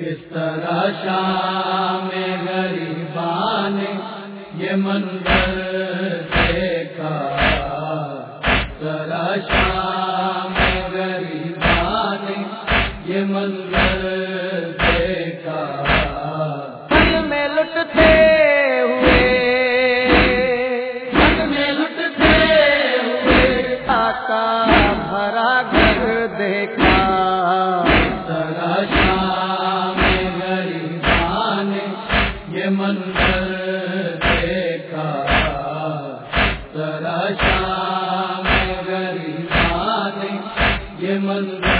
کس طرح شام غریبان یہ منظر دیکھا؟ کس طرح شام غریبان یہ منظر دیکھا؟ پل میں لٹتے ہوئے، من میں لٹتے ہوئے آقا بھرا گھر دیکھا۔ سرا شام غریبان یہ منظر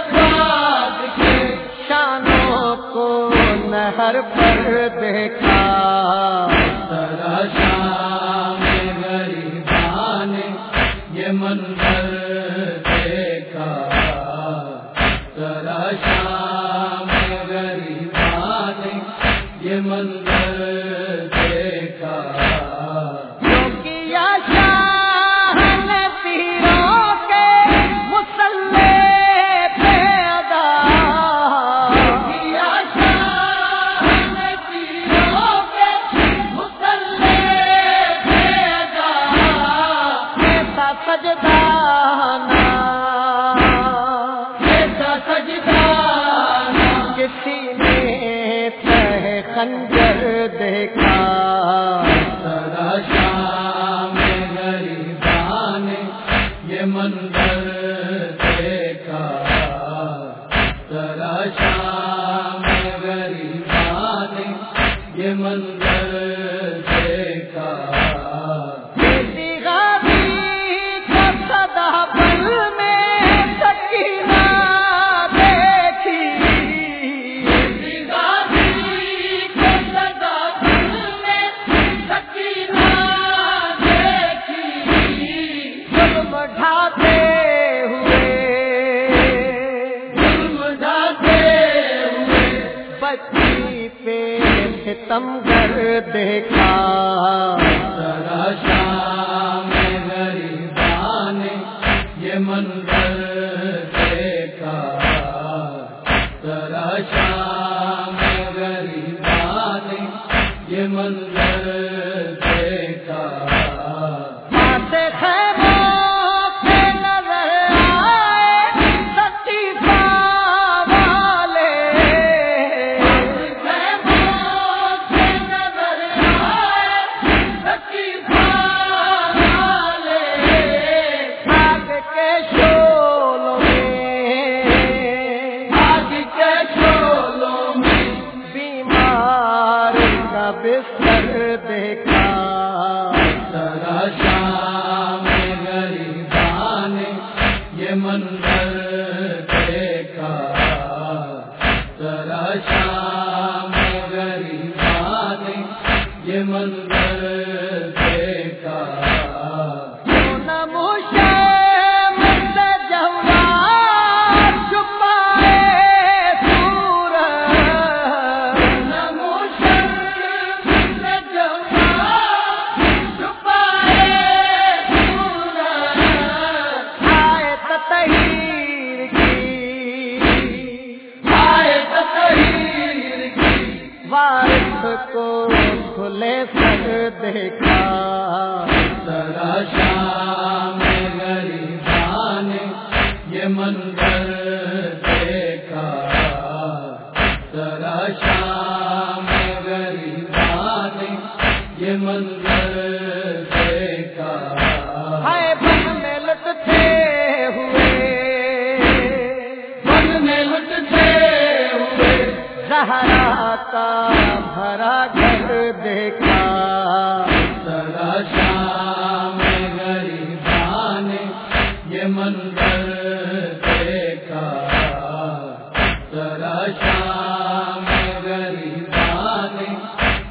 عباس کے شانوں پر دیکھا۔ سرا شام غریبان یہ منظر کسی نے تہ خنجر دیکھا۔ شام غریبان یہ منظر دیکھا۔ سرا شام غریبان یہ منظر پہ ستم گر دیکھا۔ سرا شام غریبان یہ منظر دیکھا۔ سرا شام غریبان یہ منظر سرا شام غریبان یہ منظر دیکھا سرا شام غریبان یہ منظر دیکھا۔ ذرا شام غریبان یہ منظر دیکھا۔ ذرا شام غریبان یہ منظر دیکھا۔ ہائے بن میں لٹتے ہوئے۔ میں لٹتے ہوئے۔ زہرا کا بھرا گھر دیکھا۔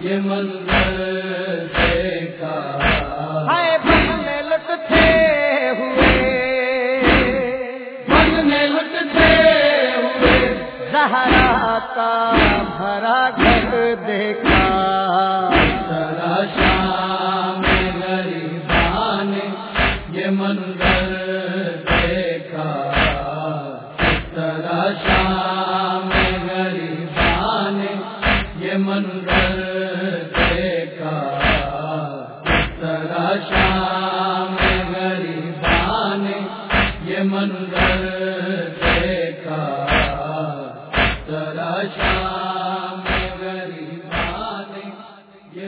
یہ منظر دیکھا۔ ہائے بن میں لٹتے ہوئے۔ من میں لٹتے ہوئے۔ زہرا کا بھرا گھر دیکھا۔ منظر